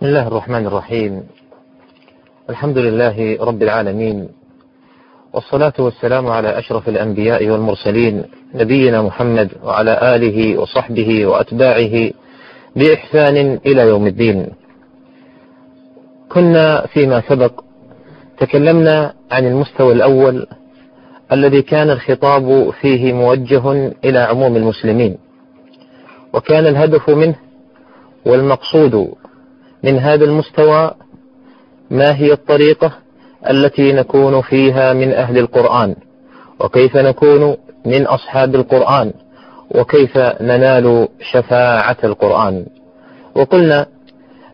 بسم الله الرحمن الرحيم. الحمد لله رب العالمين. والصلاة والسلام على أشرف الأنبياء والمرسلين نبينا محمد وعلى آله وصحبه وأتباعه بإحسان إلى يوم الدين. كنا فيما سبق تكلمنا عن المستوى الأول الذي كان الخطاب فيه موجه إلى عموم المسلمين وكان الهدف منه والمقصود من هذا المستوى ما هي الطريقة التي نكون فيها من أهل القرآن؟ وكيف نكون من أصحاب القرآن؟ وكيف ننال شفاعة القرآن؟ وقلنا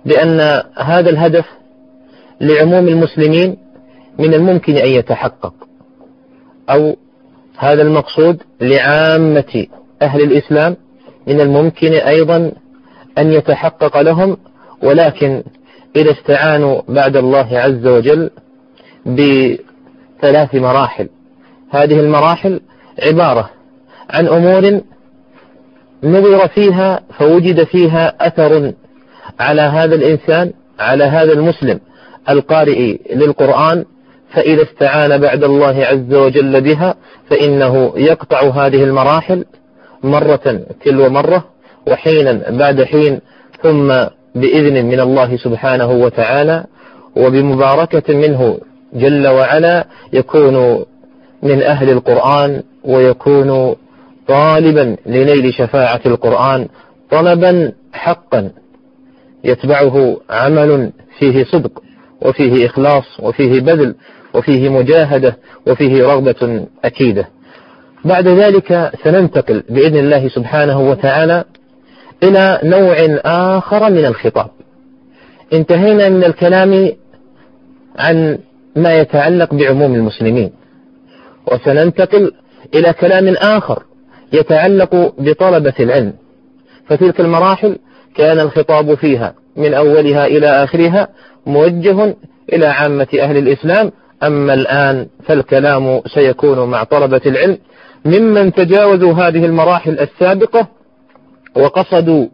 بأن هذا الهدف لعموم المسلمين من الممكن أن يتحقق أو هذا المقصود لعامة أهل الإسلام من الممكن أيضا أن يتحقق لهم ولكن إذا استعانوا بعد الله عز وجل بثلاث مراحل. هذه المراحل عبارة عن أمور نظر فيها فوجد فيها أثر على هذا الإنسان على هذا المسلم القارئ للقرآن فإذا استعان بعد الله عز وجل بها فإنه يقطع هذه المراحل مرة تلو مرة وحينا بعد حين ثم بإذن من الله سبحانه وتعالى وبمباركة منه جل وعلا يكون من أهل القرآن ويكون طالبا لنيل شفاعة القرآن طلبا حقا يتبعه عمل فيه صدق وفيه إخلاص وفيه بذل وفيه مجاهدة وفيه رغبة أكيدة. بعد ذلك سننتقل بإذن الله سبحانه وتعالى إلى نوع آخر من الخطاب. انتهينا من الكلام عن ما يتعلق بعموم المسلمين وسننتقل إلى كلام آخر يتعلق بطلبة العلم. فتلك المراحل كان الخطاب فيها من أولها إلى آخرها موجه إلى عامة أهل الإسلام. أما الآن فالكلام سيكون مع طلبة العلم ممن تجاوزوا هذه المراحل السابقة وقصدوا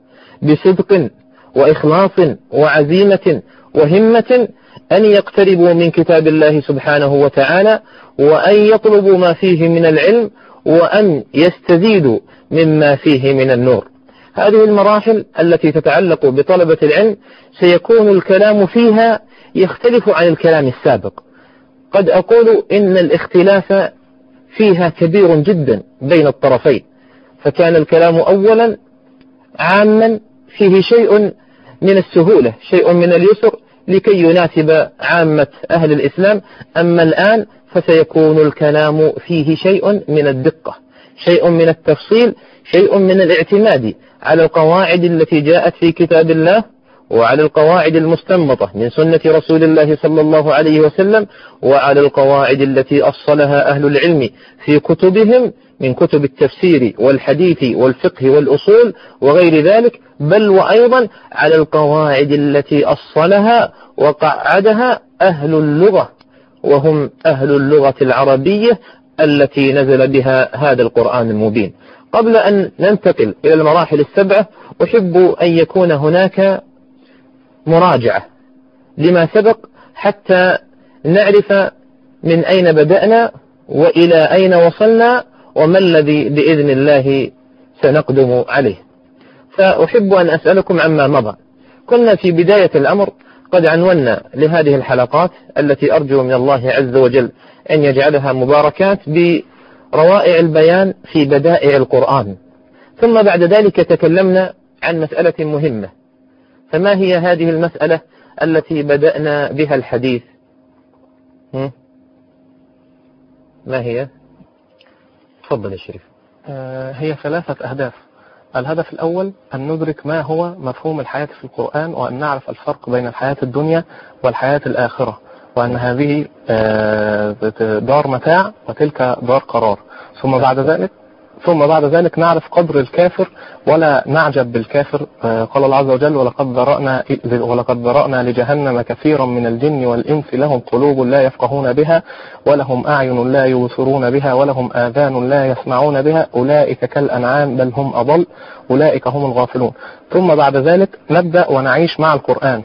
بصدق وإخلاص وعزيمة وهمة أن يقتربوا من كتاب الله سبحانه وتعالى وأن يطلبوا ما فيه من العلم وأن يستزيدوا مما فيه من النور. هذه المراحل التي تتعلق بطلبة العلم سيكون الكلام فيها يختلف عن الكلام السابق. قد أقول إن الاختلاف فيها كبير جدا بين الطرفين فكان الكلام أولا عاما فيه شيء من السهولة شيء من اليسر لكي يناسب عامة أهل الإسلام. أما الآن فسيكون الكلام فيه شيء من الدقة شيء من التفصيل شيء من الاعتماد على القواعد التي جاءت في كتاب الله. وعلى القواعد المستنبطة من سنة رسول الله صلى الله عليه وسلم وعلى القواعد التي أصلها أهل العلم في كتبهم من كتب التفسير والحديث والفقه والأصول وغير ذلك بل وأيضا على القواعد التي أصلها وقعدها أهل اللغة وهم أهل اللغة العربية التي نزل بها هذا القرآن المبين. قبل أن ننتقل إلى المراحل السبعة أحب أن يكون هناك مراجعة لما سبق حتى نعرف من أين بدأنا وإلى أين وصلنا وما الذي بإذن الله سنقدم عليه. فأحب أن أسألكم عما مضى. كنا في بداية الأمر قد عنونا لهذه الحلقات التي أرجو من الله عز وجل أن يجعلها مباركات بروائع البيان في بدائع القرآن. ثم بعد ذلك تكلمنا عن مسألة مهمة. فما هي هذه المسألة التي بدأنا بها الحديث؟ ما هي؟ تفضل يا شريف. هي ثلاثة أهداف. الهدف الأول أن ندرك ما هو مفهوم الحياة في القرآن وأن نعرف الفرق بين الحياة الدنيا والحياة الآخرة وأن هذه دار متاع وتلك دار قرار. ثم بعد ذلك ثم بعد ذلك نعرف قدر الكافر ولا نعجب بالكافر. قال الله عز وجل ولقد ذرأنا ولقد ذرأنا لجهنم كثيرا من الجن والإنس لهم قلوب لا يفقهون بها ولهم أعين لا يبصرون بها ولهم آذان لا يسمعون بها أولئك كالأنعام بل هم أضل أولئك هم الغافلون. ثم بعد ذلك نبدأ ونعيش مع القرآن.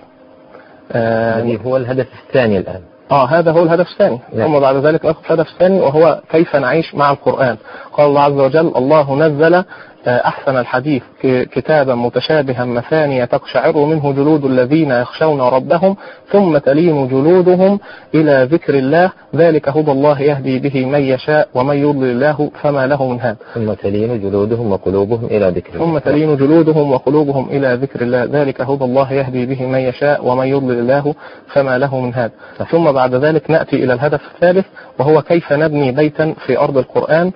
آه، الذي هو الهدف الثاني الآن. آه هذا هو الهدف الثاني نعم. ثم بعد ذلك ناخذ الهدف الثاني وهو كيف نعيش مع القرآن قال الله عز وجل الله نزل أحسن الحديث كتابا متشابها مثانية تقشعر منه جلود الذين يخشون ربهم ثم تلين جلودهم إلى ذكر الله ذلك هدى الله يهدي به من يشاء ومن يضلل الله فما له من هاد ثم تلين جلودهم وقلوبهم إلى ذكر الله. ثم تلين جلودهم وقلوبهم إلى ذكر الله ذلك هدى الله يهدي به من يشاء ومن يضلل الله فما له من هاد. ثم بعد ذلك نأتي إلى الهدف الثالث وهو كيف نبني بيتا في أرض القرآن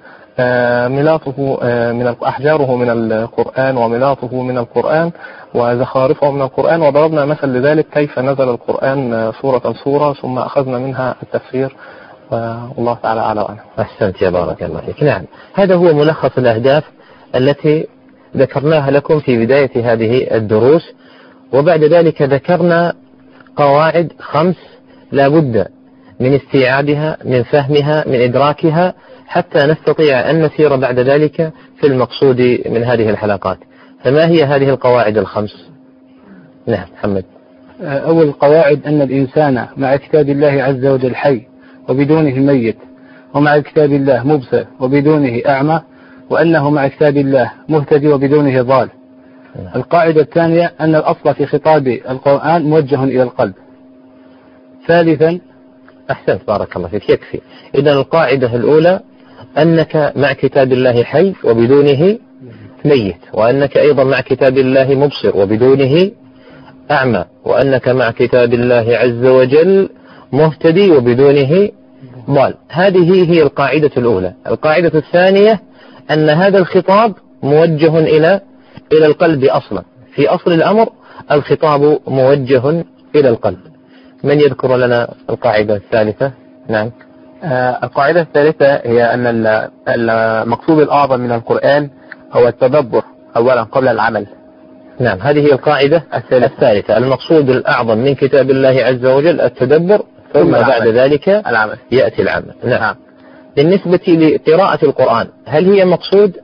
ملاطه آه، من أحجاره من القرآن وملاطه من القرآن وزخارفه من القرآن وضربنا مثل لذلك كيف نزل القرآن آه، سورة سورة ثم أخذنا منها التفسير. والله تعالى أعلى وأعلم أحسنت يا بارك الله فيك. نعم هذا هو ملخص الأهداف التي ذكرناها لكم في بداية هذه الدروس. وبعد ذلك ذكرنا قواعد خمس لا بد من استيعابها من فهمها من إدراكها. حتى نستطيع أن نسير بعد ذلك في المقصود من هذه الحلقات. فما هي هذه القواعد الخمس؟ نعم محمد. أول القواعد أن الإنسان مع كتاب الله عز وجل حي وبدونه ميت ومع كتاب الله مبصر وبدونه أعمى وأنه مع كتاب الله مهتدي وبدونه ضال. نعم. القاعدة الثانية أن الأصل في خطاب القرآن موجه إلى القلب. ثالثا أحسنت بارك الله فيك. يكفي. إذا القاعدة الأولى أنك مع كتاب الله حي وبدونه ميت وأنك أيضا مع كتاب الله مبصر وبدونه أعمى وأنك مع كتاب الله عز وجل مهتدي وبدونه ضال. هذه هي القاعدة الأولى. القاعدة الثانية أن هذا الخطاب موجه إلى إلى القلب أصلا. في أصل الأمر الخطاب موجه إلى القلب. من يذكر لنا القاعدة الثالثة؟ نعم. القاعدة الثالثة هي أن ال- المقصود الأعظم من القرآن هو التدبر أولا قبل العمل. نعم هذه هي القاعدة الثالثة. المقصود الأعظم من كتاب الله عز وجل التدبر ثم ثم بعد. ذلك العمل. يأتي العمل. نعم. نعم. بالنسبة لقراءة القرآن هل هي مقصود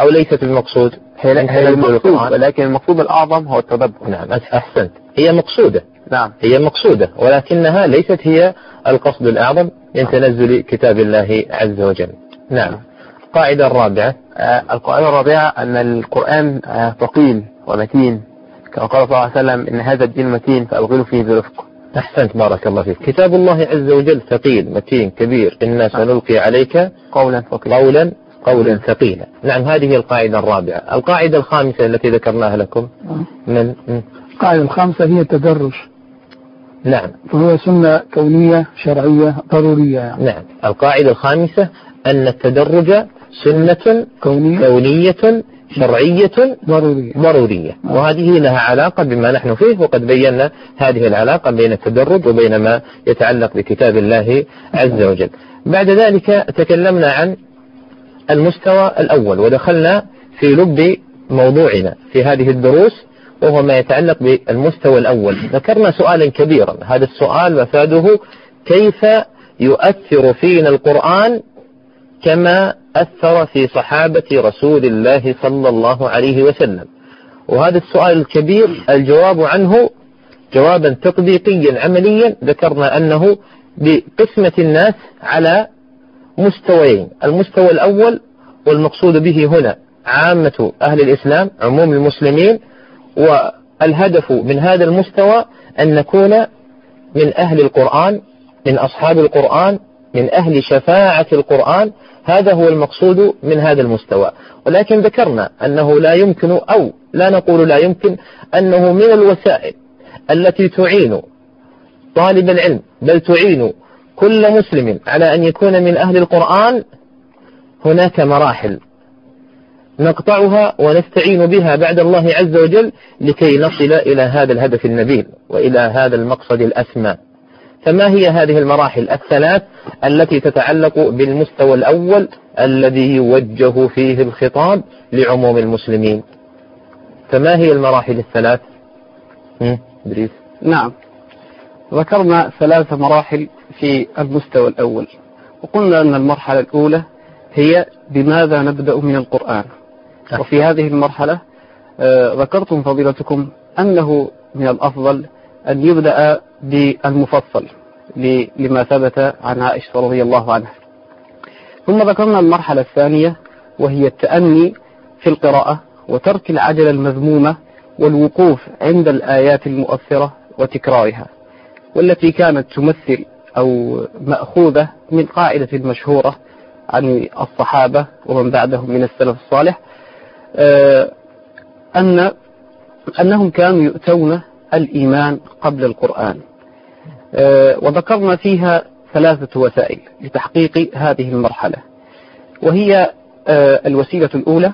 أو ليست المقصود؟ هي, هي المقصود؟ ولكن المقصود الأعظم هو التدبر. نعم أحسنت. هي مقصودة. نعم. هي مقصودة ولكنها ليست هي القصد الأعظم من تنزل كتاب الله عز وجل. نعم. القاعدة الرابعة. آه، القاعدة الرابعة أن القرآن آه، ثقيل ومتين. كما قال صلى الله عليه وسلم إن هذا الدين متين فأبغلوا فيه برفق أحسنت بارك الله فيك. كتاب الله عز وجل ثقيل متين كبير. إنا سنلقي عليك قولا ثقيلا. قولا قولا ثقيلا. نعم هذه القاعدة الرابعة. القاعدة الخامسة التي ذكرناها لكم. من. القاعدة الخامسة هي التدرج. نعم. فهو سنة كونية شرعية ضرورية. يعني. نعم. القاعدة الخامسة أن التدرج سنة كونية. كونية شرعية ضرورية. ضرورية. وهذه لها علاقة بما نحن فيه وقد بينا هذه العلاقة بين التدرج وبين ما يتعلق بكتاب الله عز وجل. بعد ذلك تكلمنا عن المستوى الأول ودخلنا في لب موضوعنا في هذه الدروس. وهو ما يتعلق بالمستوى الأول. ذكرنا سؤالا كبيرا. هذا السؤال مفاده كيف يؤثر فينا القرآن كما أثر في صحابة رسول الله صلى الله عليه وسلم. وهذا السؤال الكبير الجواب عنه جوابا تطبيقيا عمليا ذكرنا أنه بقسمة الناس على مستويين. المستوى الأول والمقصود به هنا عامة أهل الإسلام عموم المسلمين والهدف من هذا المستوى أن نكون من أهل القرآن من أصحاب القرآن من أهل شفاعة القرآن. هذا هو المقصود من هذا المستوى. ولكن ذكرنا أنه لا يمكن أو لا نقول لا يمكن أنه من الوسائل التي تعين طالب العلم بل تعين كل مسلم على أن يكون من أهل القرآن. هناك مراحل نقطعها ونستعين بها بعد الله عز وجل لكي نصل إلى هذا الهدف النبيل وإلى هذا المقصد الأسمى. فما هي هذه المراحل؟ الثلاث التي تتعلق بالمستوى الأول الذي يوجه فيه الخطاب لعموم المسلمين. فما هي المراحل الثلاث؟ إدريس. نعم. ذكرنا ثلاث مراحل في المستوى الأول. وقلنا أن المرحلة الأولى هي بماذا نبدأ من القرآن. وفي هذه المرحلة آه، ذكرتم فضيلتكم أنه من الأفضل أن يبدأ بالمفصل لما ثبت عن عائشة رضي الله عنها. ثم ذكرنا المرحلة الثانية وهي التأني في القراءة وترك العجلة المذمومة والوقوف عند الآيات المؤثرة وتكرارها والتي كانت تمثل أو مأخوذة من قاعدة مشهورة عن الصحابة ومن بعدهم من السلف الصالح أن أنهم كانوا يؤتون الإيمان قبل القرآن. آه، وذكرنا فيها ثلاثة وسائل لتحقيق هذه المرحلة. وهي آه، الوسيلة الأولى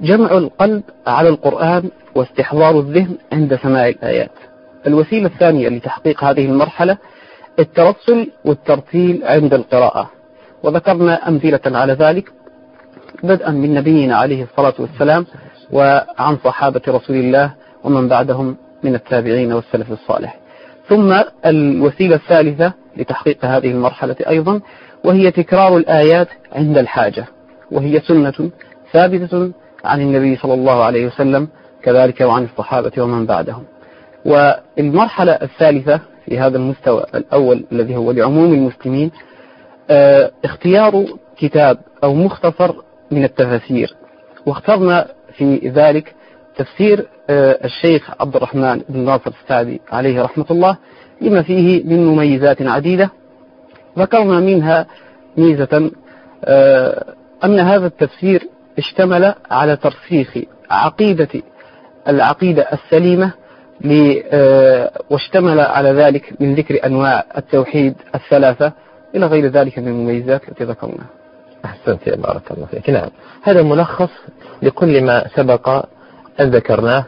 جمع القلب على القرآن واستحضار الذهن عند سماع الآيات. الوسيلة الثانية لتحقيق هذه المرحلة الترسل والترتيل عند القراءة. وذكرنا أمثلة على ذلك. بدءا من نبينا عليه الصلاة والسلام وعن صحابة رسول الله ومن بعدهم من التابعين والسلف الصالح. ثم الوسيلة الثالثة لتحقيق هذه المرحلة أيضا وهي تكرار الآيات عند الحاجة وهي سنة ثابتة عن النبي صلى الله عليه وسلم كذلك وعن الصحابة ومن بعدهم. والمرحلة الثالثة في هذا المستوى الأول الذي هو لعموم المسلمين آه، اختيار كتاب أو مختصر من التفاسير. واخترنا في ذلك تفسير آه، الشيخ عبد الرحمن بن ناصر السعدي عليه رحمة الله لما فيه من مميزات عديدة. ذكرنا منها ميزة آه، أن هذا التفسير اشتمل على ترسيخ عقيدة العقيدة السليمة آه، واشتمل على ذلك من ذكر أنواع التوحيد الثلاثة إلى غير ذلك من المميزات التي ذكرناها. أحسنت يا بارك الله فيك. نعم. هذا ملخص لكل ما سبق أن ذكرناه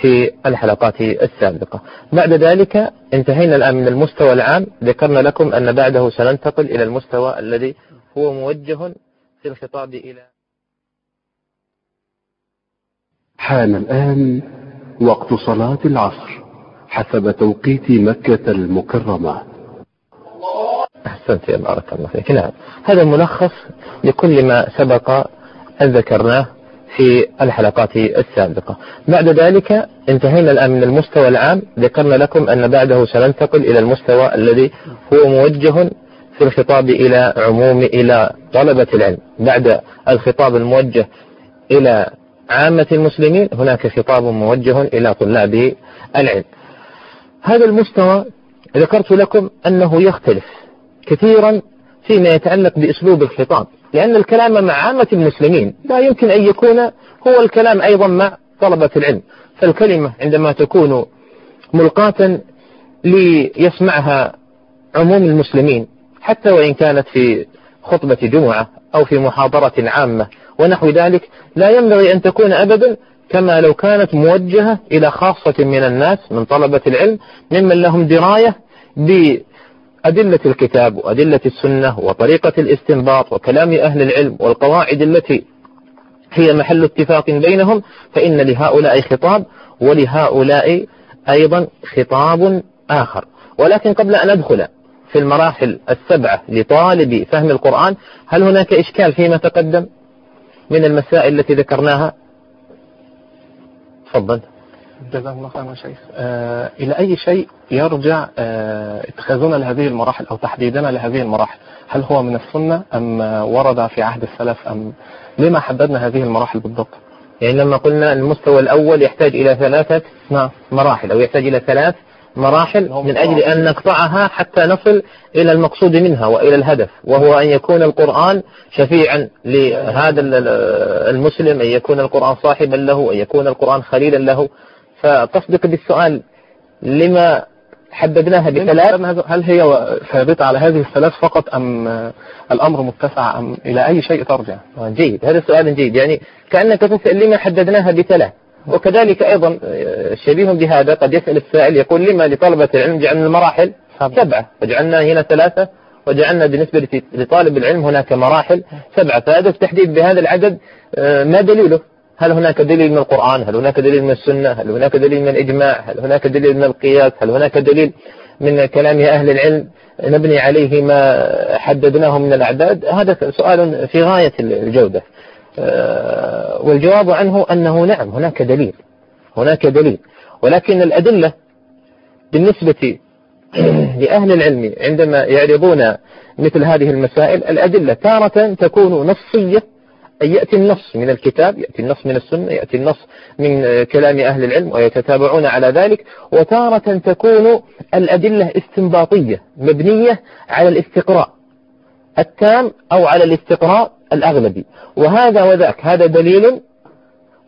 في الحلقات السابقة. بعد ذلك انتهينا الآن من المستوى العام. ذكرنا لكم أن بعده سننتقل إلى المستوى الذي هو موجه في الخطاب إلى حان الآن وقت صلاة العصر حسب توقيت مكة المكرمة. أحسنت يا بارك الله فيك. نعم. هذا ملخص لكل ما سبق أن ذكرناه في الحلقات السابقة. بعد ذلك انتهينا الآن من المستوى العام. ذكرنا لكم أن بعده سننتقل إلى المستوى الذي هو موجه في الخطاب إلى عموم إلى طلبة العلم. بعد الخطاب الموجه إلى عامة المسلمين هناك خطاب موجه إلى طلاب العلم. هذا المستوى ذكرت لكم أنه يختلف. كثيرا فيما يتعلق بأسلوب الخطاب. لأن الكلام مع عامة المسلمين لا يمكن أن يكون هو الكلام أيضا مع طلبة العلم. فالكلمة عندما تكون ملقاة ليسمعها عموم المسلمين حتى وإن كانت في خطبة جمعة أو في محاضرة عامة ونحو ذلك لا ينبغي أن تكون أبدا كما لو كانت موجهة إلى خاصة من الناس من طلبة العلم ممن لهم دراية بأدلة الكتاب وأدلة السنة وطريقة الاستنباط وكلام أهل العلم والقواعد التي هي محل اتفاق بينهم فإن لهؤلاء خطاب ولهؤلاء أيضا خطاب آخر. ولكن قبل أن أدخل في المراحل السبعة لطالب فهم القرآن هل هناك إشكال فيما تقدم من المسائل التي ذكرناها؟ تفضل. جزاكم الله خيرا يا شيخ. آه إلى أي شيء يرجع آه اتخاذنا لهذه المراحل أو تحديدنا لهذه المراحل؟ هل هو من السنة أم ورد في عهد السلف أم؟ لما حددنا هذه المراحل بالضبط؟ يعني لما قلنا المستوى الأول يحتاج إلى ثلاثة نعم. مراحل أو يحتاج إلى ثلاث مراحل من أجل. أن نقطعها حتى نصل إلى المقصود منها وإلى الهدف وهو أن يكون القرآن شفيعا لهذا ال- ال- المسلم أن يكون القرآن صاحبا له أن يكون القرآن خليلا له. فتصدق بالسؤال لما حددناها بثلاث؟ هل هي ثابتة على هذه الثلاث فقط أم آه، الأمر متسع أم إلى أي شيء ترجع؟ آه، جيد. هذا سؤال جيد. يعني كأنك تسأل لما حددناها بثلاث. وكذلك أيضا آه، شبيه بهذا قد يسأل السائل يقول لما لطلبة العلم جعلنا المراحل؟ سبعة. وجعلنا هنا ثلاثة. وجعلنا بالنسبة لطالب العلم هناك مراحل؟ سبعة. فهذا التحديد بهذا العدد ما دليله؟ هل هناك دليل من القرآن؟ هل هناك دليل من السنة؟ هل هناك دليل من الإجماع؟ هل هناك دليل من القياس؟ هل هناك دليل من كلام أهل العلم؟ نبني عليه ما حددناه من الأعداد؟ هذا سؤال في غاية الجودة. آه، والجواب عنه أنه نعم هناك دليل. هناك دليل. ولكن الأدلة بالنسبة لأهل العلم عندما يعرضون مثل هذه المسائل الأدلة تارة تكون نصية أي يأتي النص من الكتاب يأتي النص من السنة يأتي النص من كلام أهل العلم ويتتابعون على ذلك. وتارة تكون الأدلة استنباطية مبنية على الاستقراء التام أو على الاستقراء الأغلبي. وهذا وذاك هذا دليل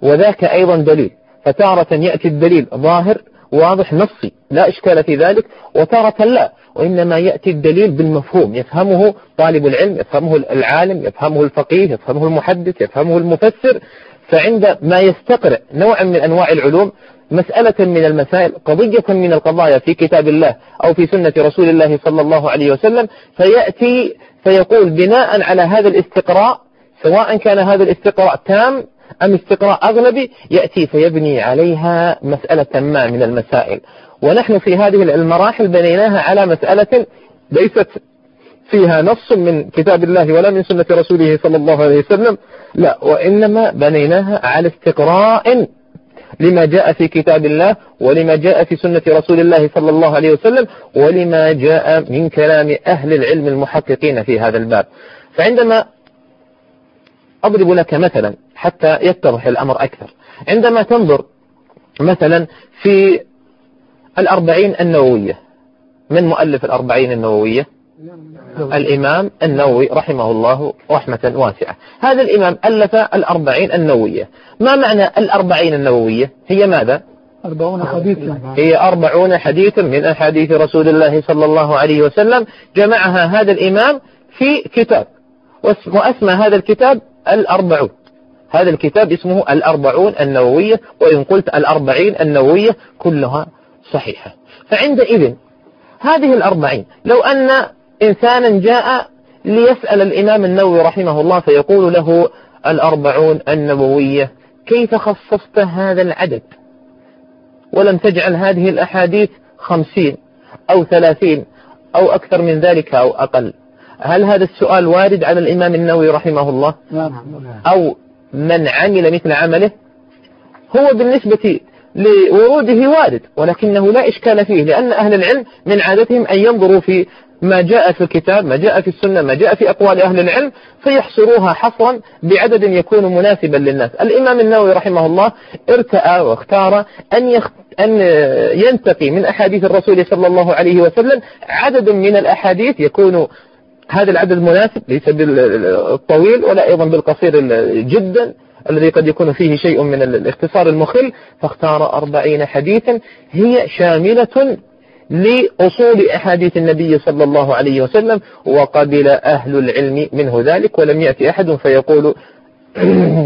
وذاك أيضا دليل. فتارة يأتي الدليل ظاهر واضح نصي لا إشكال في ذلك وتارة لا. وإنما يأتي الدليل بالمفهوم. يفهمه طالب العلم يفهمه العالم يفهمه الفقيه يفهمه المحدث يفهمه المفسر. فعند ما يستقرئ نوعا من أنواع العلوم مسألة من المسائل قضية من القضايا في كتاب الله أو في سنة رسول الله صلى الله عليه وسلم فيأتي فيقول بناء على هذا الاستقراء سواء كان هذا الاستقراء تام أم استقراء أغلبي يأتي فيبني عليها مسألة ما من المسائل. ونحن في هذه المراحل بنيناها على مسألة ليست فيها نص من كتاب الله ولا من سنة رسوله صلى الله عليه وسلم. لا وإنما بنيناها على استقراء لما جاء في كتاب الله ولما جاء في سنة رسول الله صلى الله عليه وسلم ولما جاء من كلام أهل العلم المحققين في هذا الباب. فعندما أضرب لك مثلا حتى يتضح الأمر أكثر. عندما تنظر مثلا في الأربعين النووية من مؤلف الأربعين النووية؟ الإمام النووي رحمه الله رحمة واسعة. هذا الإمام ألف الأربعين النووية. ما معنى الأربعين النووية؟ هي ماذا؟ أربعون حديثا. هي أربعون حديثا من أحاديث رسول الله صلى الله عليه وسلم. جمعها هذا الإمام في كتاب وأسمى هذا الكتاب الأربعون. هذا الكتاب اسمه الأربعون النووية وإن قلت الأربعين النووية كلها صحيحة. فعندئذ هذه الأربعين لو أن إنسانا جاء ليسأل الإمام النووي رحمه الله فيقول له الأربعون النووية كيف خصصت هذا العدد؟ ولم تجعل هذه الأحاديث خمسين أو ثلاثين أو أكثر من ذلك أو أقل. هل هذا السؤال وارد على الإمام النووي رحمه الله؟ نعم. أو من عمل مثل عمله؟ هو بالنسبة لوروده وارد ولكنه لا إشكال فيه لأن أهل العلم من عادتهم أن ينظروا في ما جاء في الكتاب ما جاء في السنة ما جاء في أقوال أهل العلم فيحصروها حصرا بعدد يكون مناسبا للناس. الإمام النووي رحمه الله ارتأى واختار أن, يخ... أن ينتقي من أحاديث الرسول صلى الله عليه وسلم عدد من الأحاديث يكون هذا العدد مناسب ليس بالطويل ولا أيضا بالقصير جدا الذي قد يكون فيه شيء من الاختصار المخل. فاختار أربعين حديثا هي شاملة لأصول أحاديث النبي صلى الله عليه وسلم وقبل أهل العلم منه ذلك ولم يأتي أحد فيقول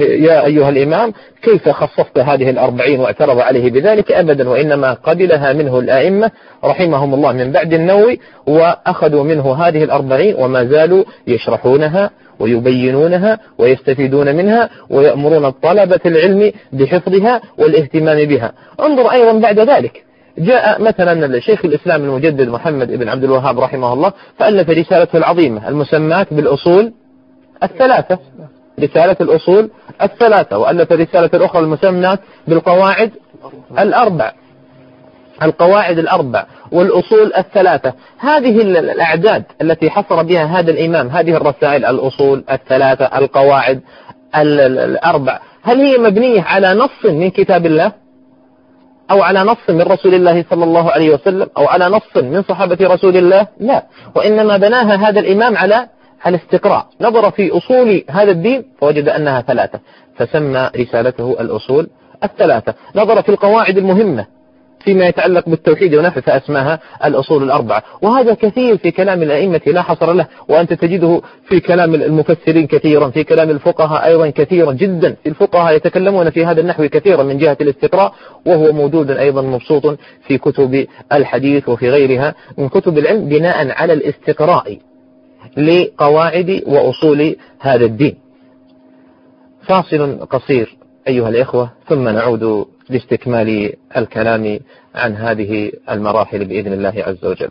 يا أيها الإمام كيف خصصت هذه الأربعين واعترض عليه بذلك؟ أبدا وإنما قبلها منه الآئمة رحمهم الله من بعد النووي وأخذوا منه هذه الأربعين وما زالوا يشرحونها ويبينونها ويستفيدون منها ويأمرون طلبة العلم بحفظها والاهتمام بها. انظر أيضا بعد ذلك. جاء مثلا الشيخ الإسلام المجدد محمد بن عبد الوهاب رحمه الله فألف رسالته العظيمة المسماة بالأصول الثلاثة. رسالة الأصول الثلاثة وألف رسالة أخرى المسماة بالقواعد الأربع. القواعد الأربع والأصول الثلاثة. هذه الأعداد التي حصر بها هذا الإمام هذه الرسائل الأصول الثلاثة القواعد الأربع. هل هي مبنية على نص من كتاب الله؟ أو على نص من رسول الله صلى الله عليه وسلم؟ أو على نص من صحابة رسول الله؟ لا. وإنما بناها هذا الإمام على الاستقراء. نظر في أصول هذا الدين فوجد أنها ثلاثة فسمى رسالته الأصول الثلاثة. نظر في القواعد المهمة فيما يتعلق بالتوحيد ونحو فأسماها الأصول الأربعة. وهذا كثير في كلام الأئمة لا حصر له وأنت تجده في كلام المفسرين كثيرا في كلام الفقهاء أيضا كثيرا جدا. الفقهاء يتكلمون في هذا النحو كثيرا من جهة الاستقراء وهو موجود أيضا مبسوط في كتب الحديث وفي غيرها من كتب العلم بناء على الاستقراء. لقواعد وأصول هذا الدين. فاصل قصير أيها الإخوة ثم نعود لاستكمال الكلام عن هذه المراحل بإذن الله عز وجل.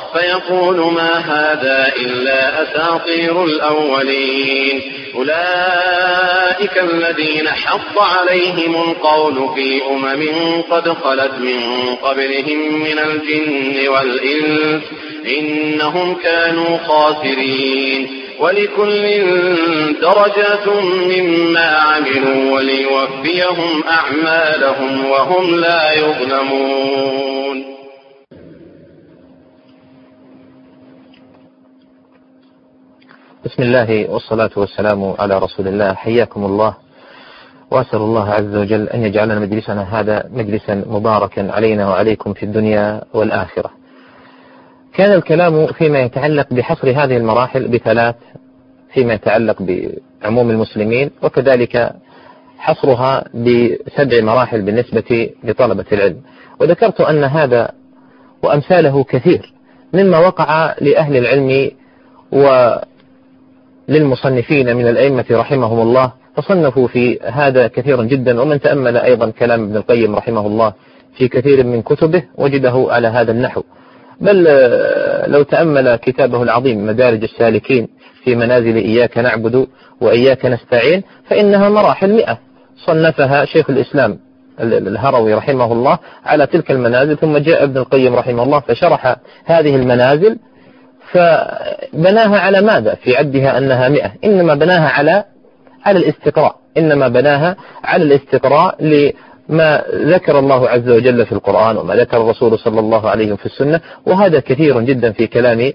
فيقول ما هذا إلا أساطير الأولين. أولئك الذين حق عليهم القول في أمم قد خلت من قبلهم من الجن والإنس إنهم كانوا خاسرين. ولكل درجات مما عملوا وليوفيهم أعمالهم وهم لا يظلمون. بسم الله والصلاة والسلام على رسول الله. حياكم الله. وأسأل الله عز وجل أن يجعلنا مجلسنا هذا مجلسا مباركا علينا وعليكم في الدنيا والآخرة. كان الكلام فيما يتعلق بحصر هذه المراحل بثلاث فيما يتعلق بعموم المسلمين وكذلك حصرها بسبع مراحل بالنسبة لطلبة العلم. وذكرت أن هذا وأمثاله كثير مما وقع لأهل العلم وللمصنفين من الأئمة رحمهم الله فصنفوا في هذا كثيرا جدا ومن تأمل أيضا كلام ابن القيم رحمه الله في كثير من كتبه وجده على هذا النحو. بل لو تأمل كتابه العظيم مدارج السالكين في منازل إياك نعبد وإياك نستعين فإنها مراحل مئة. صنفها شيخ الإسلام الهروي رحمه الله على تلك المنازل ثم جاء ابن القيم رحمه الله فشرح هذه المنازل فبناها على ماذا في عدها أنها مئة؟ إنما بناها على على الاستقراء. إنما بناها على الاستقراء لما ذكر الله عز وجل في القرآن وما ذكر الرسول صلى الله عليه وسلم في السنة وهذا كثير جدا في كلام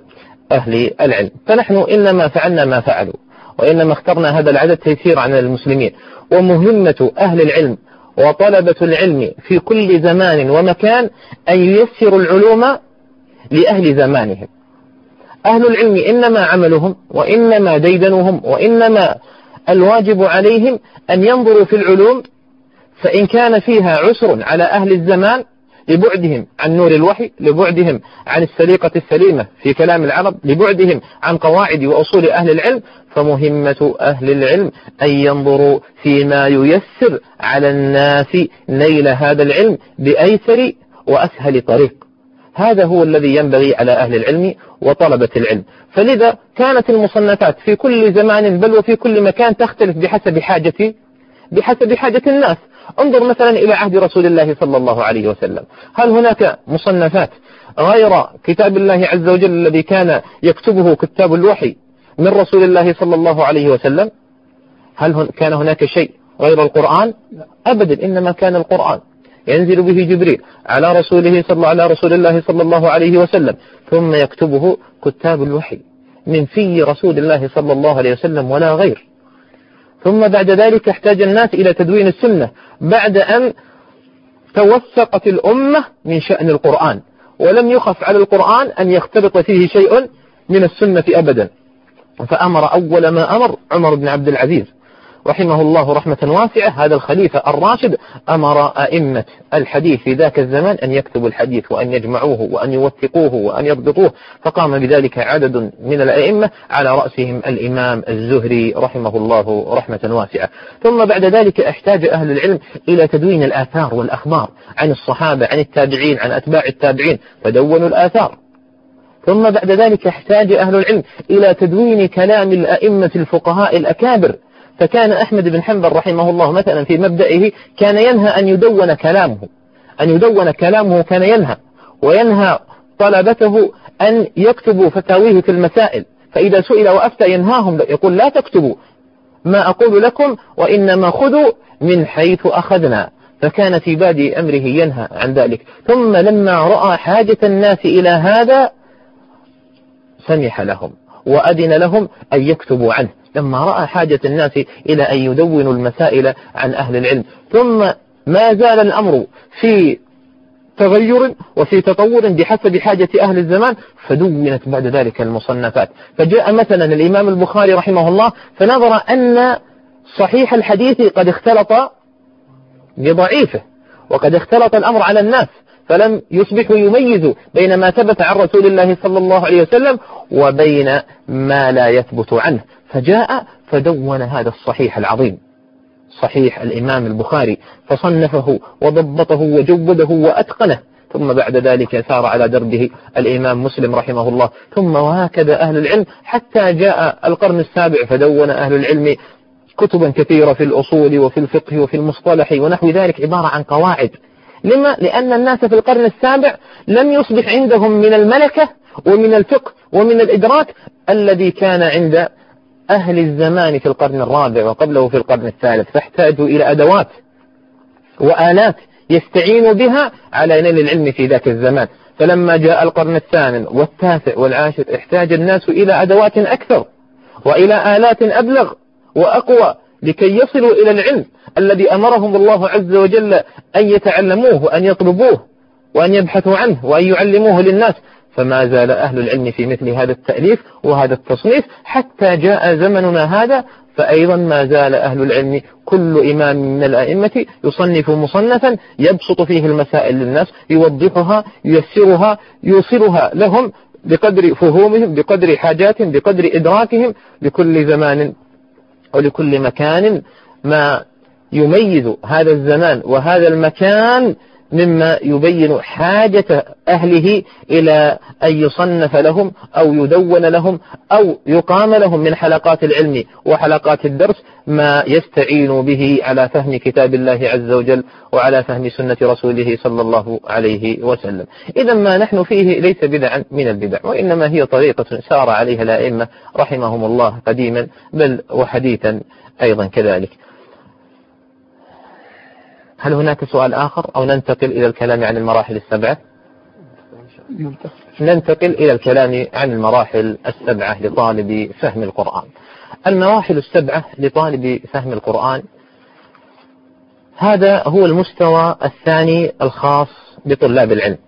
أهل العلم. فنحن إنما فعلنا ما فعلوا وإنما اخترنا هذا العدد تيسير عن المسلمين. ومهمة أهل العلم وطلبة العلم في كل زمان ومكان أن ييسروا العلوم لأهل زمانهم. أهل العلم إنما عملهم وإنما ديدنهم وإنما الواجب عليهم أن ينظروا في العلوم فإن كان فيها عسر على أهل الزمان لبعدهم عن نور الوحي لبعدهم عن السليقة السليمة في كلام العرب لبعدهم عن قواعد وأصول أهل العلم فمهمة أهل العلم أن ينظروا فيما ييسر على الناس نيل هذا العلم بأيسر وأسهل طريق. هذا هو الذي ينبغي على أهل العلم وطلبة العلم. فلذا كانت المصنفات في كل زمان بل وفي كل مكان تختلف بحسب حاجة بحسب حاجة الناس. انظر مثلا إلى عهد رسول الله صلى الله عليه وسلم. هل هناك مصنفات غير كتاب الله عز وجل الذي كان يكتبه كتاب الوحي من رسول الله صلى الله عليه وسلم؟ هل كان هناك شيء غير القرآن؟ أبدا إنما كان القرآن. ينزل به جبريل على رسوله صلى على رسول الله صلى الله عليه وسلم ثم يكتبه كتاب الوحي من في رسول الله صلى الله عليه وسلم ولا غير. ثم بعد ذلك احتاج الناس إلى تدوين السنة بعد أن توثقت الأمة من شأن القرآن ولم يخف على القرآن أن يختلط فيه شيء من السنة أبدا. فأمر أول ما أمر عمر بن عبد العزيز. رحمه الله رحمة واسعة. هذا الخليفة الراشد أمر أئمة الحديث في ذاك الزمان أن يكتبوا الحديث وأن يجمعوه وأن يوثقوه وأن يضبطوه. فقام بذلك عدد من الأئمة على رأسهم الإمام الزهري رحمه الله رحمة واسعة. ثم بعد ذلك احتاج أهل العلم إلى تدوين الآثار والأخبار عن الصحابة عن التابعين عن أتباع التابعين فدونوا الآثار. ثم بعد ذلك احتاج أهل العلم إلى تدوين كلام الأئمة الفقهاء الأكابر فكان أحمد بن حنبل رحمه الله مثلا في مبدئه كان ينهى أن يدون كلامه أن يدون كلامه كان ينهى وينهى طلبته أن يكتبوا فتاويه في المسائل فإذا سئل وأفتى ينهاهم يقول لا تكتبوا ما أقول لكم وإنما خذوا من حيث أخذنا فكان في بادئ أمره ينهى عن ذلك. ثم لما رأى حاجة الناس إلى هذا سمح لهم. وأذن لهم أن يكتبوا عنه. لما رأى حاجة الناس إلى أن يدونوا المسائل عن أهل العلم ثم ما زال الأمر في تغير وفي تطور بحسب حاجة أهل الزمان فدونت بعد ذلك المصنفات. فجاء مثلا الإمام البخاري رحمه الله فنظر أن صحيح الحديث قد اختلط بضعيفه وقد اختلط الأمر على الناس. فلم يصبحوا يميزوا بين ما ثبت عن رسول الله صلى الله عليه وسلم وبين ما لا يثبت عنه. فجاء فدون هذا الصحيح العظيم. صحيح الإمام البخاري. فصنفه وضبطه وجوده وأتقنه. ثم بعد ذلك سار على دربه الإمام مسلم رحمه الله. ثم وهكذا أهل العلم حتى جاء القرن السابع فدون أهل العلم كتبا كثيرة في الأصول وفي الفقه وفي المصطلح ونحو ذلك عبارة عن قواعد. لما؟ لأن الناس في القرن السابع لم يصبح عندهم من الملكة ومن الفقه ومن الإدراك الذي كان عند أهل الزمان في القرن الرابع وقبله في القرن الثالث فاحتاجوا إلى أدوات وآلات يستعين بها على نيل العلم في ذاك الزمان فلما جاء القرن الثامن والتاسع والعاشر احتاج الناس إلى أدوات أكثر وإلى آلات أبلغ وأقوى لكي يصلوا إلى العلم الذي أمرهم الله عز وجل أن يتعلموه وأن يطلبوه وأن يبحثوا عنه وأن يعلموه للناس. فما زال أهل العلم في مثل هذا التأليف وهذا التصنيف حتى جاء زمننا هذا. فأيضا ما زال أهل العلم كل إمام من الأئمة يصنف مصنفا يبسط فيه المسائل للناس يوضحها ييسرها يوصلها لهم بقدر فهومهم بقدر حاجاتهم بقدر إدراكهم لكل زمان ولكل مكان ما يميز هذا الزمان وهذا المكان مما يبين حاجة أهله إلى أن يصنف لهم أو يدون لهم أو يقام لهم من حلقات العلم وحلقات الدرس ما يستعين به على فهم كتاب الله عز وجل وعلى فهم سنة رسوله صلى الله عليه وسلم. إذا ما نحن فيه ليس بدعا من البدع وإنما هي طريقة سار عليها الأئمة رحمهم الله قديما بل وحديثا أيضا كذلك. هل هناك سؤال آخر أو ننتقل إلى الكلام عن المراحل السبعة؟ ننتقل إلى الكلام عن المراحل السبعة لطالب فهم القرآن. المراحل السبعة لطالب فهم القرآن هذا هو المستوى الثاني الخاص بطلاب العلم.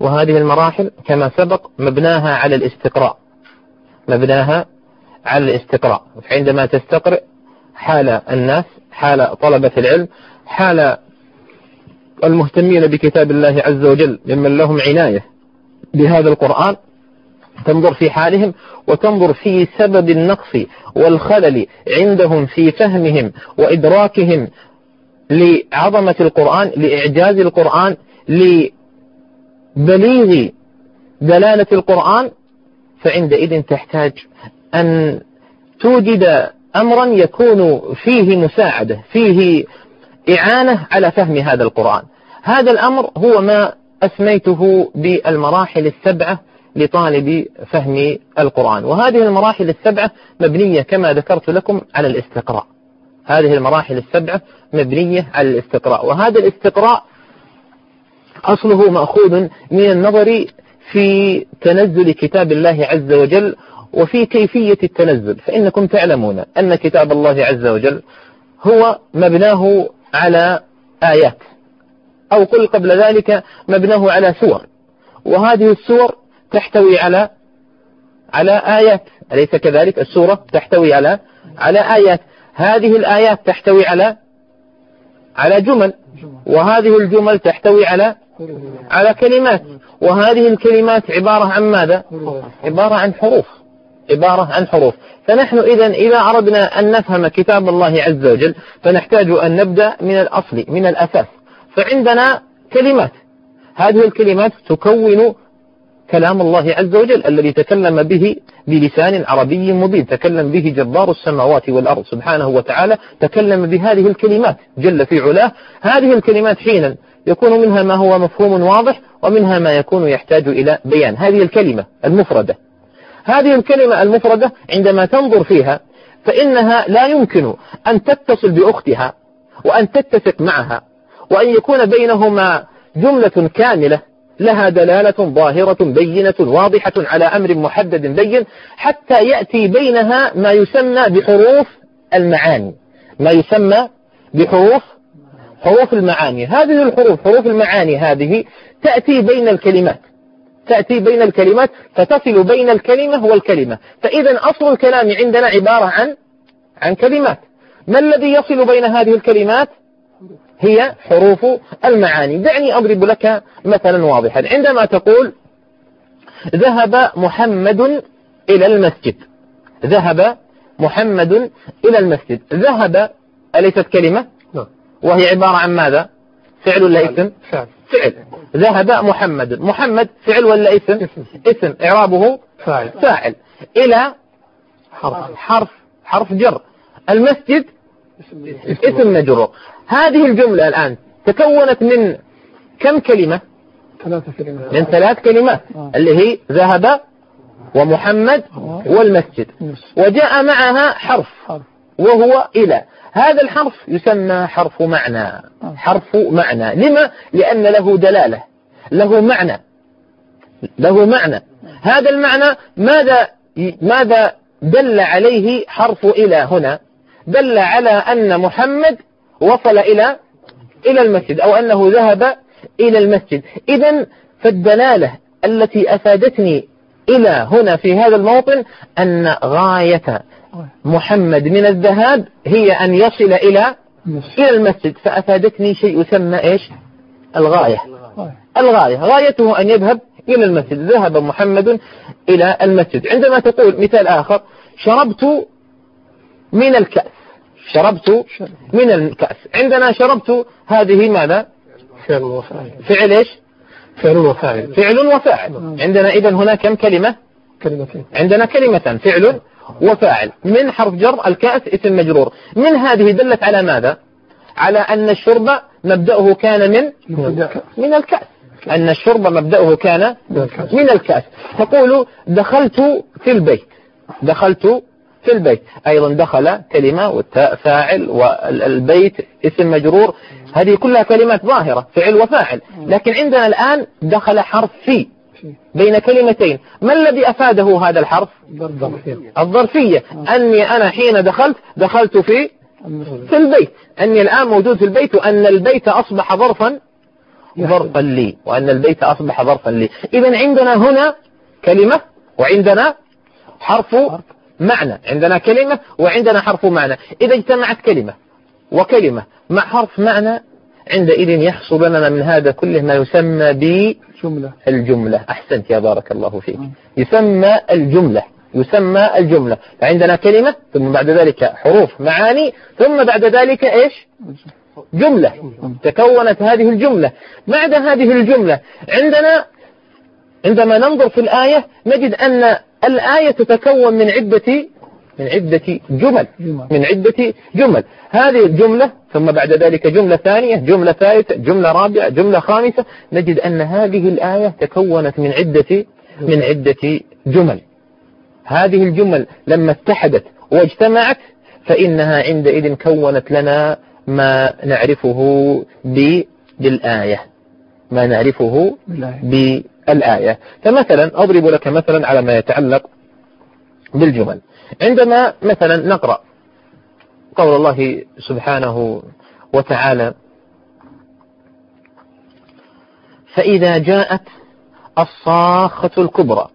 وهذه المراحل كما سبق مبناها على الاستقراء. مبناها على الاستقراء. عندما تستقرئ حال الناس حال طلبة العلم حال المهتمين بكتاب الله عز وجل ممن لهم عناية بهذا القرآن تنظر في حالهم وتنظر في سبب النقص والخلل عندهم في فهمهم وإدراكهم لعظمة القرآن لإعجاز القرآن لبليغ دلالة القرآن فعندئذ تحتاج أن توجد أمرا يكون فيه مساعدة فيه إعانة على فهم هذا القرآن. هذا الأمر هو ما أسميته بالمراحل السبعة لطالب فهم القرآن. وهذه المراحل السبعة مبنية كما ذكرت لكم على الاستقراء. هذه المراحل السبعة مبنية على الاستقراء. وهذا الاستقراء أصله مأخوذ من النظر في تنزل كتاب الله عز وجل وفي كيفية التنزل. فإنكم تعلمون أن كتاب الله عز وجل هو مبناه على آيات. أو قل قبل ذلك مبناه على سور. وهذه السور تحتوي على على آيات. أليس كذلك؟ السورة تحتوي على على آيات. هذه الآيات تحتوي على على جمل. وهذه الجمل تحتوي على على كلمات. وهذه الكلمات عبارة عن ماذا؟ عبارة عن حروف. عبارة عن حروف. فنحن إذا إذا أردنا أن نفهم كتاب الله عز وجل فنحتاج أن نبدأ من الأصل من الأساس. فعندنا كلمات. هذه الكلمات تكون كلام الله عز وجل الذي تكلم به بلسان عربي مبين. تكلم به جبار السماوات والأرض سبحانه وتعالى. تكلم بهذه الكلمات جل في علاه. هذه الكلمات حينا يكون منها ما هو مفهوم واضح ومنها ما يكون يحتاج إلى بيان. هذه الكلمة المفردة. هذه الكلمة المفردة عندما تنظر فيها فإنها لا يمكن أن تتصل بأختها وأن تتفق معها وأن يكون بينهما جملة كاملة لها دلالة ظاهرة بينة واضحة على أمر محدد بين حتى يأتي بينها ما يسمى بحروف المعاني. ما يسمى بحروف حروف المعاني. هذه الحروف حروف المعاني هذه تأتي بين الكلمات. تأتي بين الكلمات فتصل بين الكلمة والكلمة فإذا أصل الكلام عندنا عبارة عن عن كلمات. ما الذي يصل بين هذه الكلمات؟ هي حروف المعاني. دعني أضرب لك مثلا واضحا. عندما تقول ذهب محمد إلى المسجد. ذهب محمد إلى المسجد. ذهب أليست كلمة؟ نعم. وهي عبارة عن ماذا؟ فعل ولا اسم فعل. فعل. ذهب محمد. محمد فعل ولا اسم؟ اسم. إعرابه فاعل. فاعل. إلى حرف. حرف. حرف جر. المسجد اسم. مجرور. هذه الجملة الآن تكونت من كم كلمة؟ ثلاثة كلمات. من ثلاث كلمات. آه. اللي هي ذهب ومحمد آه. والمسجد. وجاء معها حرف. حرف. وهو إلى. هذا الحرف يسمى حرف معنى. حرف معنى. لما؟ لأن له دلالة. له معنى. له معنى. هذا المعنى ماذا ماذا دل عليه حرف إلى هنا؟ دل على أن محمد وصل إلى إلى المسجد أو أنه ذهب إلى المسجد. إذا فالدلالة التي أفادتني إلى هنا في هذا الموطن أن غاية محمد من الذهاب هي أن يصل إلى. إلى المسجد. فأفادتني شيء يسمى إيش؟ الغاية. الغاية. غايته أن يذهب إلى المسجد. ذهب محمد إلى المسجد. عندما تقول مثال آخر شربت من الكأس. شربت من الكأس. عندنا شربت هذه ماذا؟ فعل وفاعل. فعل إيش؟ فعل وفاعل. فعل وفاعل. عندنا إذا هنا كم كلمة؟ كلمتين. عندنا كلمة فعل وفاعل. من حرف جر الكأس اسم مجرور. من هذه دلت على ماذا؟ على أن الشرب مبدأه كان من من الكأس. أن الشرب مبدأه كان من الكأس. تقول دخلت في البيت. دخلت في البيت. أيضا دخل كلمة والتاء فاعل والبيت اسم مجرور. هذه كلها كلمات ظاهرة فعل وفاعل. لكن عندنا الآن دخل حرف في. بين كلمتين. ما الذي أفاده هذا الحرف؟ الظرفية. أني أنا حين دخلت دخلت في في البيت. أني الآن موجود في البيت وأن البيت أصبح ظرفا ظرفا لي وأن البيت أصبح ظرفا لي. إذا عندنا هنا كلمة وعندنا حرف معنى. عندنا كلمة وعندنا حرف معنى. إذا اجتمعت كلمة وكلمة مع حرف معنى عندئذ يحصل لنا من هذا كله ما يسمى جملة. بالجملة. أحسنت يا بارك الله فيك. يسمى الجملة. يسمى الجملة. فعندنا كلمة ثم بعد ذلك حروف معاني ثم بعد ذلك إيش؟ جملة. تكونت هذه الجملة. بعد هذه الجملة عندنا عندما ننظر في الآية نجد أن الآية تتكون من عدة من عدة جمل. من عدة جمل هذه الجملة ثم بعد ذلك جملة ثانية جملة ثالثة جملة رابعة جملة خامسة نجد أن هذه الآية تكونت من عدة من عدة جمل هذه الجمل لما اتحدت واجتمعت فإنها عندئذ كونت لنا ما نعرفه بالآية ما نعرفه. بالآية فمثلا أضرب لك مثلا على ما يتعلق بالجمل عندما مثلا نقرأ قول الله سبحانه وتعالى فإذا جاءت الصاخة الكبرى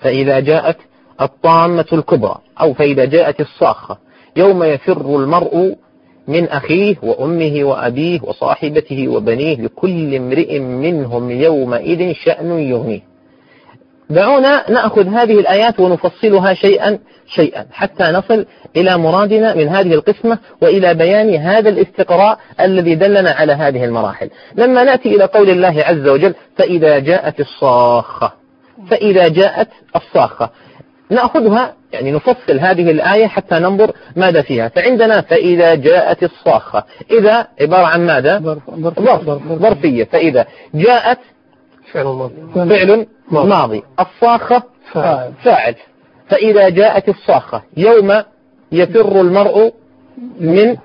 فإذا جاءت الطامة الكبرى أو فإذا جاءت الصاخة يوم يفر المرء من أخيه وأمه وأبيه وصاحبته وبنيه لكل امرئ منهم يومئذ شأن يغنيه. دعونا نأخذ هذه الآيات ونفصلها شيئا شيئا حتى نصل إلى مرادنا من هذه القسمة وإلى بيان هذا الاستقراء الذي دلنا على هذه المراحل. لما نأتي إلى قول الله عز وجل فإذا جاءت الصاخة فإذا جاءت الصاخة. نأخذها يعني نفصل هذه الآية حتى ننظر ماذا فيها. فعندنا فإذا جاءت الصاخة. إذا عبارة عن ماذا؟ ظرف ظرف ظرف ظرفية. فإذا جاءت فعل ماضي. فعل ماضي. الصاخة فاعل. فاعل. فإذا جاءت الصاخة يوم يفر المرء من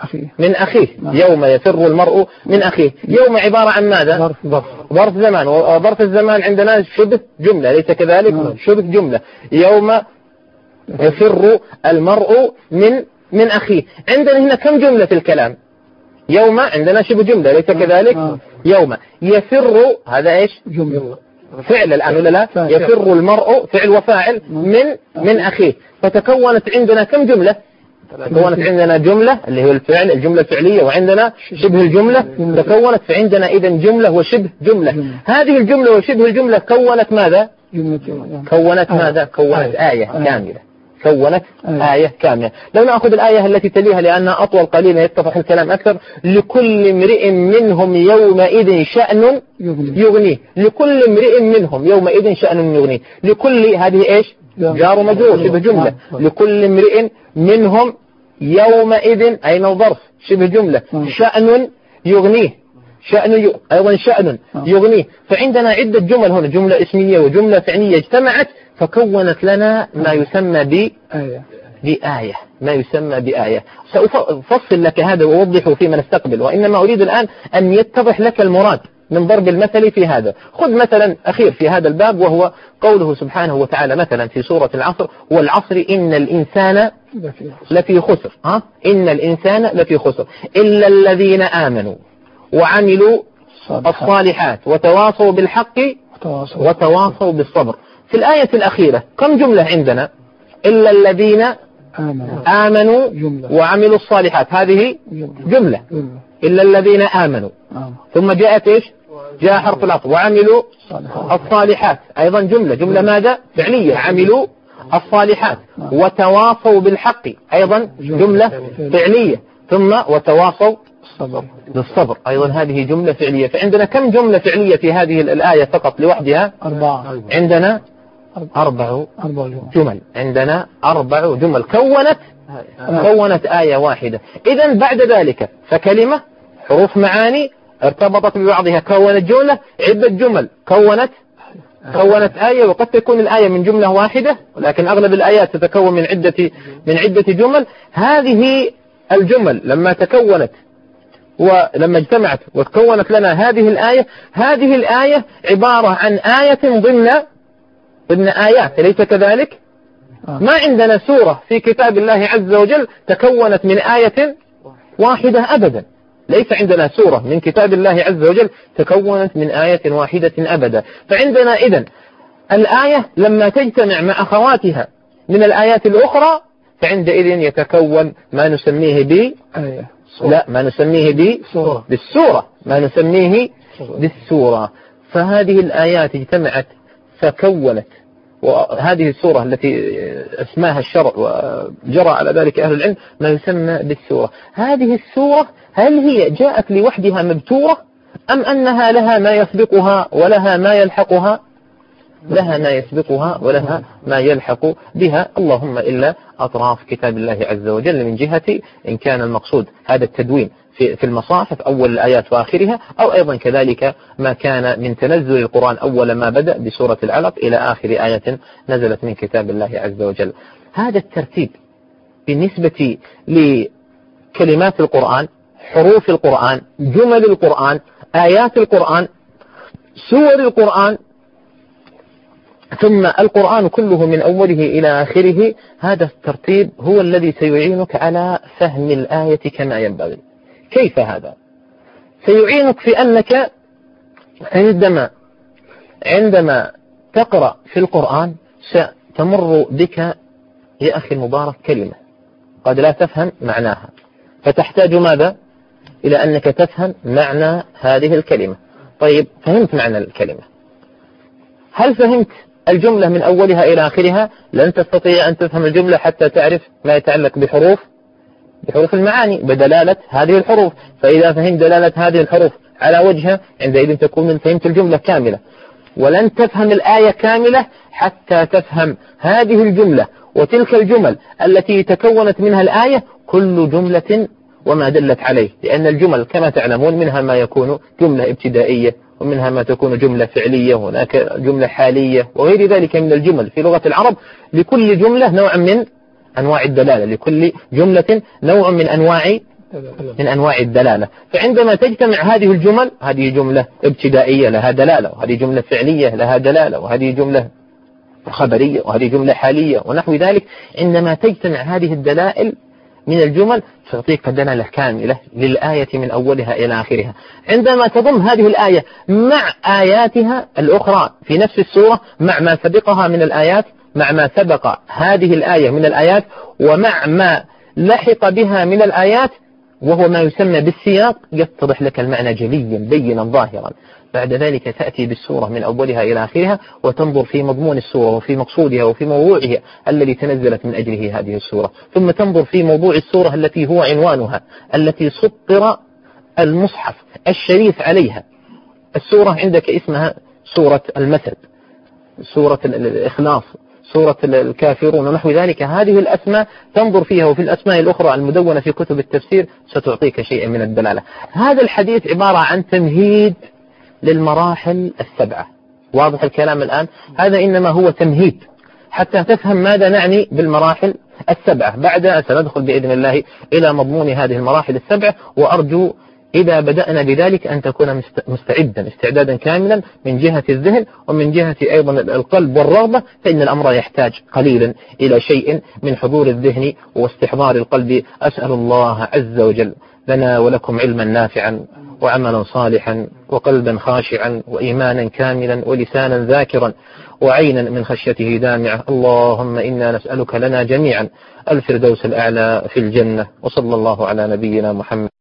أخي من أخيه. يوم يفر المرء من أخيه. يوم عبارة عن ماذا؟ ظرف ظرف. ظرف زمان. وظرف الزمان عندنا شبه جملة ليس كذلك؟ نعم. شبه جملة. يوم يفر المرء من من أخيه. عندنا هنا كم جملة في الكلام؟ يوم عندنا شبه جملة ليس كذلك؟ نعم. يوم يفر هذا إيش جملة فعل الآن ولا لا. يفر المرء فعل وفاعل من من أخيه فتكونت عندنا كم جملة تكونت عندنا جملة اللي هو الفعل الجملة الفعلية وعندنا شبه الجملة تكونت فعندنا إذا جملة وشبه جملة هذه الجملة وشبه الجملة كونت ماذا؟ جملة كونت آية. ماذا؟ كونت آية. آية آية. كاملة كونت آية. آية كاملة. لو نأخذ الآية التي تليها لأنها أطول قليلا يتضح الكلام أكثر. لكل امرئ منهم يومئذ شأن يغني. يغنيه. لكل امرئ منهم يومئذ شأن يغنيه. لكل هذه إيش؟ جار ومجرور شبه جملة. لكل امرئ منهم يومئذ أين الظرف شبه جملة. نعم. شأن يغنيه. شأن ي... أيضا شأن نعم. يغنيه. فعندنا عدة جمل هنا. جملة اسمية وجملة فعلية اجتمعت فكونت لنا ما يسمى ب آية. بآية. ما يسمى بآية. سأفصل لك هذا وأوضحه فيما نستقبل. وإنما أريد الآن أن يتضح لك المراد من ضرب المثل في هذا. خذ مثلا أخير في هذا الباب وهو قوله سبحانه وتعالى مثلا في سورة العصر والعصر إن الإنسان لفي خسر. ها؟ إن الإنسان لفي خسر. إلا الذين آمنوا وعملوا صالحات. الصالحات وتواصوا بالحق وتواصوا بالصبر. في الآية الأخيرة كم جملة عندنا؟ إلا الذين آمنوا. وعملوا الصالحات. هذه جملة. إلا الذين آمنوا. نعم ثم جاءت إيش؟ جاء حرف العطف وعملوا صالحات. الصالحات. أيضا جملة. جملة ماذا؟ فعلية. عملوا الصالحات. وتواصوا بالحق. أيضا جملة. فعلية. ثم وتواصوا الصبر بالصبر. أيضا هذه جملة فعلية. فعندنا كم جملة فعلية في هذه الآية فقط لوحدها؟ أربعة. عندنا أربع أربع جمل. جمل. عندنا أربع جمل. كونت كونت آية واحدة. إذا بعد ذلك فكلمة حروف معاني ارتبطت ببعضها. كونت جملة عدة جمل. كونت كونت آية وقد تكون الآية من جملة واحدة ولكن أغلب الآيات تتكون من عدة من عدة جمل. هذه الجمل لما تكونت ولما اجتمعت وتكونت لنا هذه الآية هذه الآية عبارة عن آية ضمن ضمن آيات أليس كذلك؟ آه. ما عندنا سورة في كتاب الله عز وجل تكونت من آية واحدة أبدا. ليس عندنا سورة من كتاب الله عز وجل تكونت من آية واحدة أبدا. فعندنا إذن الآية لما تجتمع مع أخواتها من الآيات الأخرى فعندئذ يتكون ما نسميه ب آية لا ما نسميه ب بالسورة. ما نسميه بالسورة. فهذه الآيات اجتمعت فكونت وهذه السورة التي أسماها الشرع وجرى على ذلك أهل العلم ما يسمى بالسورة. هذه السورة هل هي جاءت لوحدها مبتورة؟ أم أنها لها ما يسبقها ولها ما يلحقها؟ لها ما يسبقها ولها ما يلحق بها. اللهم إلا أطراف كتاب الله عز وجل من جهة إن كان المقصود هذا التدوين. في في المصاحف أول الآيات وآخرها أو أيضا كذلك ما كان من تنزل القرآن أول ما بدأ بسورة العلق إلى آخر آية نزلت من كتاب الله عز وجل. هذا الترتيب بالنسبة لكلمات القرآن حروف القرآن جمل القرآن آيات القرآن سور القرآن ثم القرآن كله من أوله إلى آخره هذا الترتيب هو الذي سيعينك على فهم الآية كما ينبغي. كيف هذا؟ سيعينك في أنك عندما عندما تقرأ في القرآن ستمر بك يا أخي المبارك كلمة قد لا تفهم معناها. فتحتاج ماذا؟ إلى أنك تفهم معنى هذه الكلمة. طيب فهمت معنى الكلمة. هل فهمت الجملة من أولها إلى آخرها؟ لن تستطيع أن تفهم الجملة حتى تعرف ما يتعلق بحروف. بحروف المعاني بدلالة هذه الحروف. فإذا فهمت دلالة هذه الحروف على وجهها عندئذ تكون فهمت الجملة كاملة. ولن تفهم الآية كاملة حتى تفهم هذه الجملة وتلك الجمل التي تكونت منها الآية كل جملة وما دلت عليه. لأن الجمل كما تعلمون منها ما يكون جملة ابتدائية ومنها ما تكون جملة فعلية هناك جملة حالية وغير ذلك من الجمل. في لغة العرب لكل جملة نوع من أنواع الدلالة لكل جملة نوع من أنواع من أنواع الدلالة. فعندما تجتمع هذه الجمل هذه جملة ابتدائية لها دلالة وهذه جملة فعلية لها دلالة وهذه جملة خبرية وهذه جملة حالية ونحو ذلك. عندما تجتمع هذه الدلائل من الجمل تعطيك دلالة كاملة للآية من أولها إلى آخرها. عندما تضم هذه الآية مع آياتها الأخرى في نفس السورة مع ما سبقها من الآيات مع ما سبق هذه الآية من الآيات ومع ما لحق بها من الآيات وهو ما يسمى بالسياق يتضح لك المعنى جليا بينا ظاهرا. بعد ذلك تأتي بالسورة من أولها إلى آخرها وتنظر في مضمون السورة وفي مقصودها وفي موضوعها الذي تنزلت من أجله هذه السورة. ثم تنظر في موضوع السورة التي هو عنوانها التي سطر المصحف الشريف عليها. السورة عندك اسمها سورة المثل سورة الإخلاص. سورة الكافرون ونحو ذلك. هذه الأسماء تنظر فيها وفي الأسماء الأخرى المدونة في كتب التفسير ستعطيك شيئا من الدلالة. هذا الحديث عبارة عن تمهيد للمراحل السبعة. واضح الكلام الآن؟ هذا إنما هو تمهيد. حتى تفهم ماذا نعني بالمراحل السبعة. بعد سندخل بإذن الله إلى مضمون هذه المراحل السبعة وأرجو إذا بدأنا بذلك أن تكون مستعدا استعدادا كاملا من جهة الذهن ومن جهة أيضا القلب والرغبة فإن الأمر يحتاج قليلا إلى شيء من حضور الذهن واستحضار القلب. أسأل الله عز وجل لنا ولكم علما نافعا وعملا صالحا وقلبا خاشعا وإيمانا كاملا ولسانا ذاكرا وعينا من خشيته دامعة. اللهم إنا نسألك لنا جميعا الفردوس الأعلى في الجنة. وصلى الله على نبينا محمد.